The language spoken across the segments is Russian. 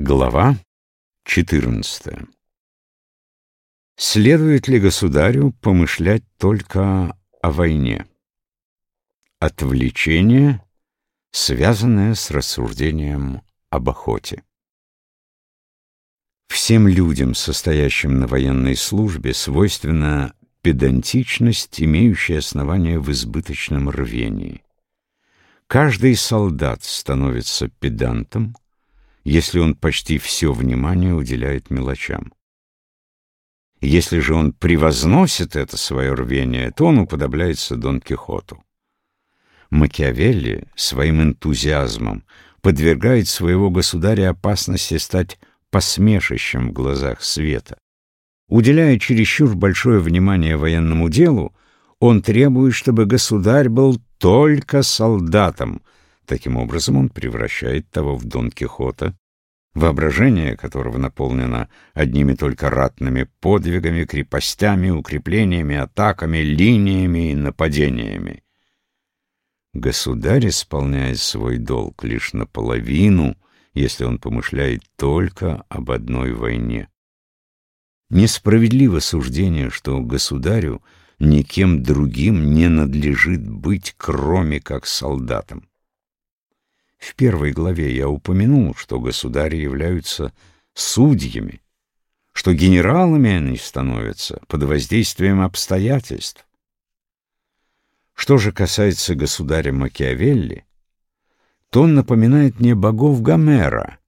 Глава 14 Следует ли государю помышлять только о войне? Отвлечение, связанное с рассуждением об охоте. Всем людям, состоящим на военной службе, свойственна педантичность, имеющая основание в избыточном рвении. Каждый солдат становится педантом, если он почти все внимание уделяет мелочам. Если же он превозносит это свое рвение, то он уподобляется Дон Кихоту. Макиавелли своим энтузиазмом подвергает своего государя опасности стать посмешищем в глазах света. Уделяя чересчур большое внимание военному делу, он требует, чтобы государь был только солдатом, Таким образом он превращает того в Дон Кихота, воображение которого наполнено одними только ратными подвигами, крепостями, укреплениями, атаками, линиями и нападениями. Государь исполняет свой долг лишь наполовину, если он помышляет только об одной войне. Несправедливо суждение, что государю никем другим не надлежит быть, кроме как солдатом. В первой главе я упомянул, что государи являются судьями, что генералами они становятся под воздействием обстоятельств. Что же касается государя Макиавелли, то он напоминает мне богов Гомера,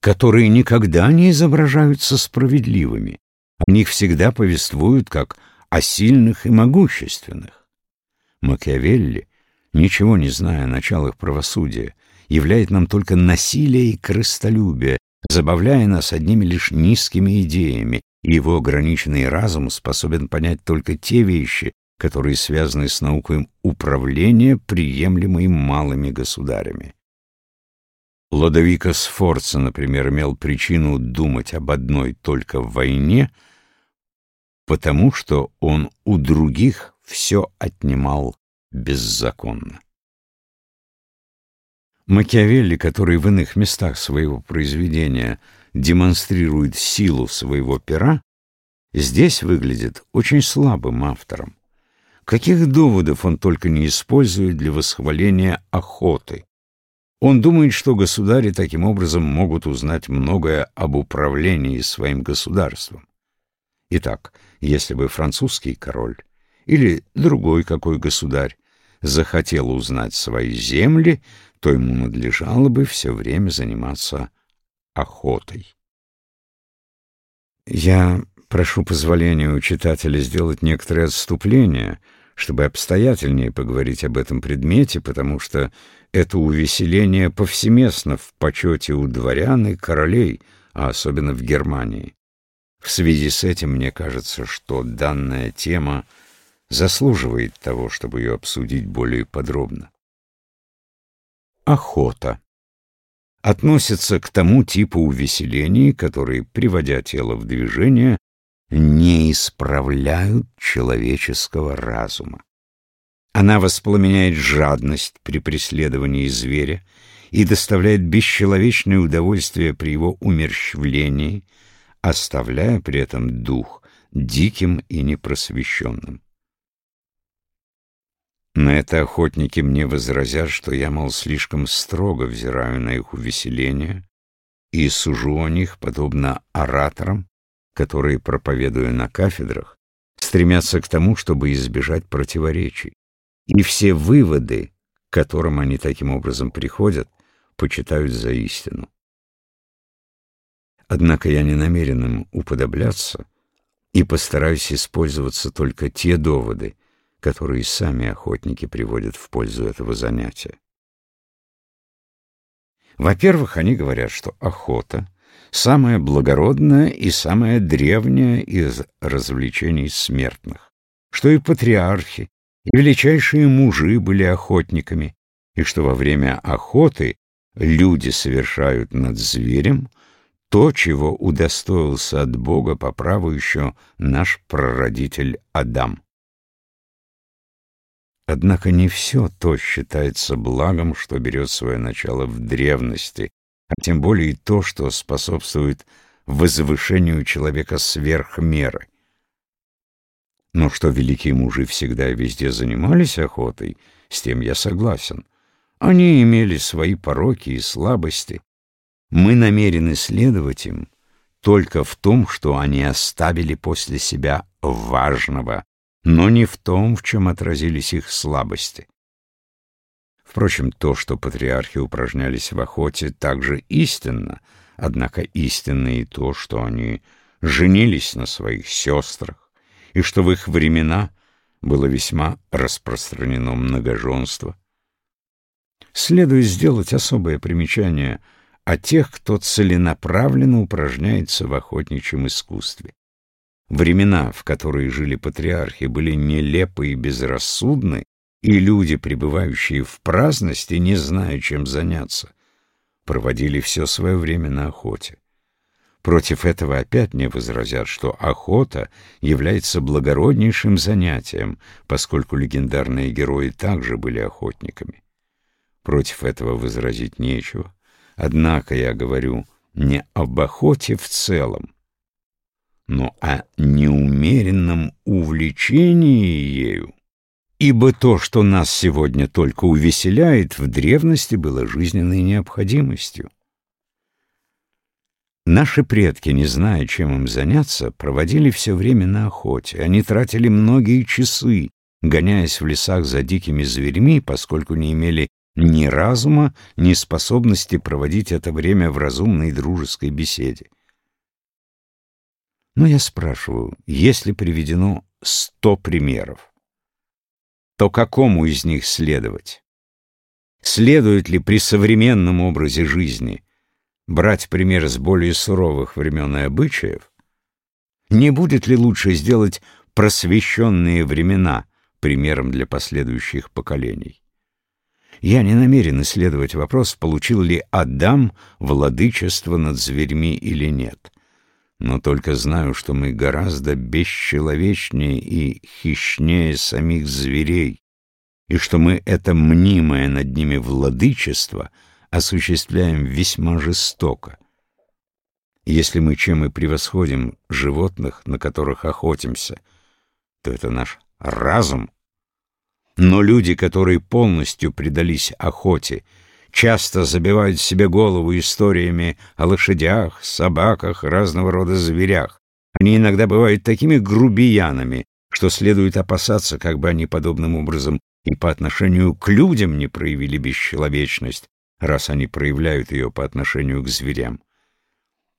которые никогда не изображаются справедливыми. О них всегда повествуют как о сильных и могущественных. Макиавелли ничего не зная о началах правосудия, являет нам только насилие и крыстолюбие, забавляя нас одними лишь низкими идеями, и его ограниченный разум способен понять только те вещи, которые связаны с наукой управления, приемлемой малыми государями. Лодовико Сфорца, например, имел причину думать об одной только войне, потому что он у других все отнимал беззаконно. Макиавелли, который в иных местах своего произведения демонстрирует силу своего пера, здесь выглядит очень слабым автором. Каких доводов он только не использует для восхваления охоты. Он думает, что государи таким образом могут узнать многое об управлении своим государством. Итак, если бы французский король или другой какой государь захотел узнать свои земли, то ему надлежало бы все время заниматься охотой. Я прошу позволения у читателя сделать некоторые отступления, чтобы обстоятельнее поговорить об этом предмете, потому что это увеселение повсеместно в почете у дворян и королей, а особенно в Германии. В связи с этим мне кажется, что данная тема заслуживает того, чтобы ее обсудить более подробно. Охота относится к тому типу увеселений, которые, приводя тело в движение, не исправляют человеческого разума. Она воспламеняет жадность при преследовании зверя и доставляет бесчеловечное удовольствие при его умерщвлении, оставляя при этом дух диким и непросвещенным. На это охотники мне возразят, что я, мол, слишком строго взираю на их увеселение и сужу о них, подобно ораторам, которые, проповедуя на кафедрах, стремятся к тому, чтобы избежать противоречий. И все выводы, к которым они таким образом приходят, почитают за истину. Однако я не намерен им уподобляться и постараюсь использоваться только те доводы, которые сами охотники приводят в пользу этого занятия. Во-первых, они говорят, что охота — самая благородная и самая древняя из развлечений смертных, что и патриархи, и величайшие мужи были охотниками, и что во время охоты люди совершают над зверем то, чего удостоился от Бога по праву еще наш прародитель Адам. Однако не все то считается благом, что берет свое начало в древности, а тем более и то, что способствует возвышению человека сверх меры. Но что великие мужи всегда и везде занимались охотой, с тем я согласен. Они имели свои пороки и слабости. Мы намерены следовать им только в том, что они оставили после себя важного, но не в том, в чем отразились их слабости. Впрочем, то, что патриархи упражнялись в охоте, также истинно, однако истинно и то, что они женились на своих сестрах, и что в их времена было весьма распространено многоженство. Следует сделать особое примечание о тех, кто целенаправленно упражняется в охотничьем искусстве. Времена, в которые жили патриархи, были нелепы и безрассудны, и люди, пребывающие в праздности, не зная, чем заняться, проводили все свое время на охоте. Против этого опять не возразят, что охота является благороднейшим занятием, поскольку легендарные герои также были охотниками. Против этого возразить нечего. Однако я говорю не об охоте в целом, но о неумеренном увлечении ею, ибо то, что нас сегодня только увеселяет, в древности было жизненной необходимостью. Наши предки, не зная, чем им заняться, проводили все время на охоте. Они тратили многие часы, гоняясь в лесах за дикими зверьми, поскольку не имели ни разума, ни способности проводить это время в разумной дружеской беседе. Но я спрашиваю, если приведено сто примеров, то какому из них следовать? Следует ли при современном образе жизни – брать пример с более суровых времен и обычаев, не будет ли лучше сделать просвещенные времена примером для последующих поколений? Я не намерен исследовать вопрос, получил ли Адам владычество над зверьми или нет, но только знаю, что мы гораздо бесчеловечнее и хищнее самих зверей, и что мы это мнимое над ними владычество — осуществляем весьма жестоко. Если мы чем и превосходим животных, на которых охотимся, то это наш разум. Но люди, которые полностью предались охоте, часто забивают себе голову историями о лошадях, собаках, разного рода зверях. Они иногда бывают такими грубиянами, что следует опасаться, как бы они подобным образом и по отношению к людям не проявили бесчеловечность, раз они проявляют ее по отношению к зверям.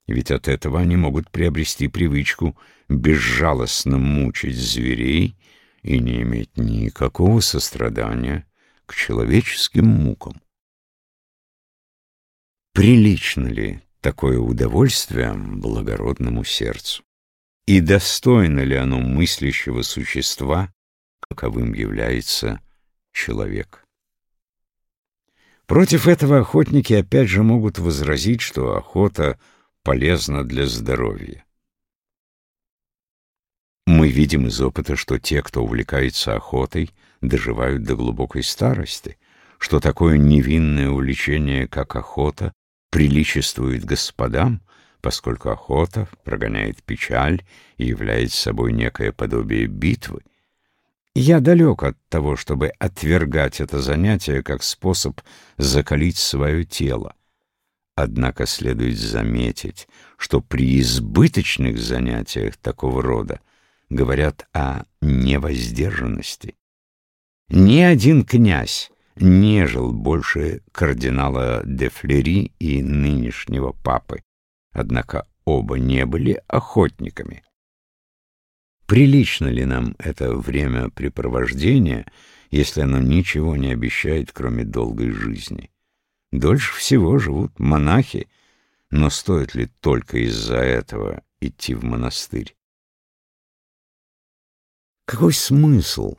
Ведь от этого они могут приобрести привычку безжалостно мучить зверей и не иметь никакого сострадания к человеческим мукам. Прилично ли такое удовольствие благородному сердцу? И достойно ли оно мыслящего существа, каковым является человек? Против этого охотники опять же могут возразить, что охота полезна для здоровья. Мы видим из опыта, что те, кто увлекается охотой, доживают до глубокой старости, что такое невинное увлечение, как охота, приличествует господам, поскольку охота прогоняет печаль и является собой некое подобие битвы, я далек от того, чтобы отвергать это занятие как способ закалить свое тело. Однако следует заметить, что при избыточных занятиях такого рода говорят о невоздержанности. Ни один князь не жил больше кардинала де Флери и нынешнего папы, однако оба не были охотниками. Прилично ли нам это времяпрепровождение, если оно ничего не обещает, кроме долгой жизни? Дольше всего живут монахи, но стоит ли только из-за этого идти в монастырь? Какой смысл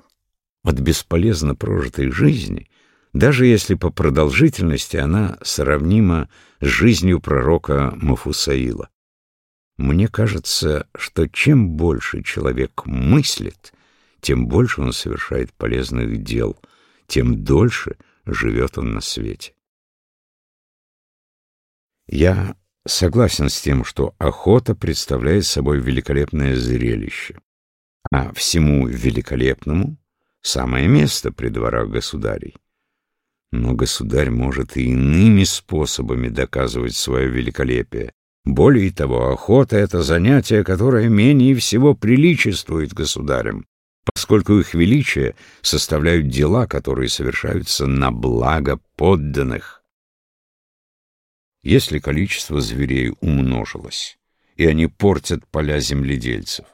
от бесполезно прожитой жизни, даже если по продолжительности она сравнима с жизнью пророка Мафусаила? Мне кажется, что чем больше человек мыслит, тем больше он совершает полезных дел, тем дольше живет он на свете. Я согласен с тем, что охота представляет собой великолепное зрелище, а всему великолепному самое место при дворах государей. Но государь может и иными способами доказывать свое великолепие. Более того, охота — это занятие, которое менее всего приличествует государям, поскольку их величие составляют дела, которые совершаются на благо подданных. Если количество зверей умножилось, и они портят поля земледельцев,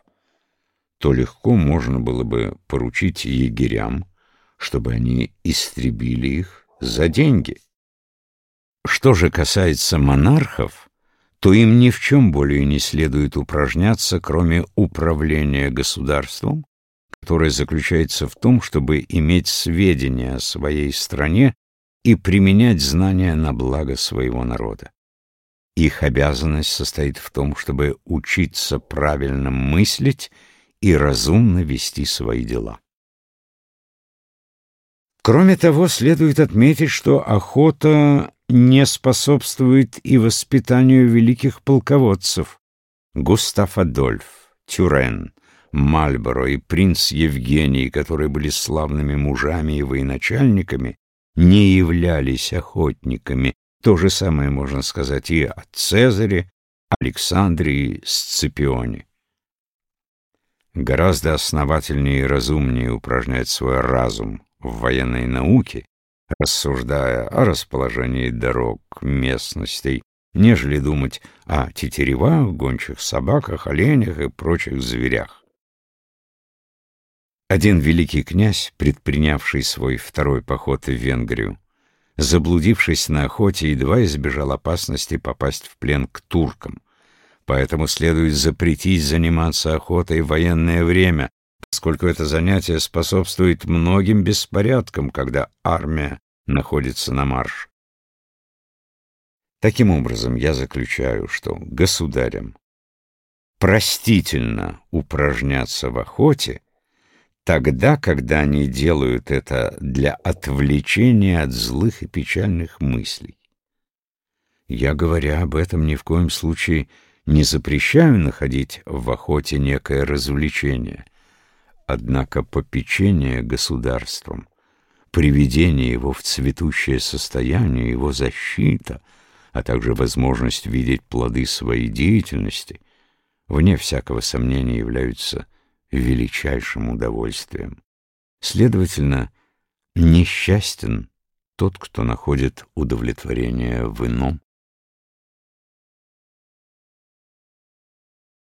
то легко можно было бы поручить егерям, чтобы они истребили их за деньги. Что же касается монархов, то им ни в чем более не следует упражняться, кроме управления государством, которое заключается в том, чтобы иметь сведения о своей стране и применять знания на благо своего народа. Их обязанность состоит в том, чтобы учиться правильно мыслить и разумно вести свои дела. Кроме того, следует отметить, что охота не способствует и воспитанию великих полководцев. Густав Адольф, Тюрен, Мальборо и принц Евгений, которые были славными мужами и военачальниками, не являлись охотниками. То же самое можно сказать и о Цезаре, Александре и Сципионе. Гораздо основательнее и разумнее упражнять свой разум в военной науке, рассуждая о расположении дорог, местностей, нежели думать о тетеревах, гончих собаках, оленях и прочих зверях. Один великий князь, предпринявший свой второй поход в Венгрию, заблудившись на охоте, едва избежал опасности попасть в плен к туркам. Поэтому следует запретить заниматься охотой в военное время, поскольку это занятие способствует многим беспорядкам, когда армия находится на марш. Таким образом, я заключаю, что государям простительно упражняться в охоте, тогда, когда они делают это для отвлечения от злых и печальных мыслей. Я, говоря об этом, ни в коем случае не запрещаю находить в охоте некое развлечение, однако попечение государством, приведение его в цветущее состояние, его защита, а также возможность видеть плоды своей деятельности, вне всякого сомнения являются величайшим удовольствием. Следовательно, несчастен тот, кто находит удовлетворение в ином.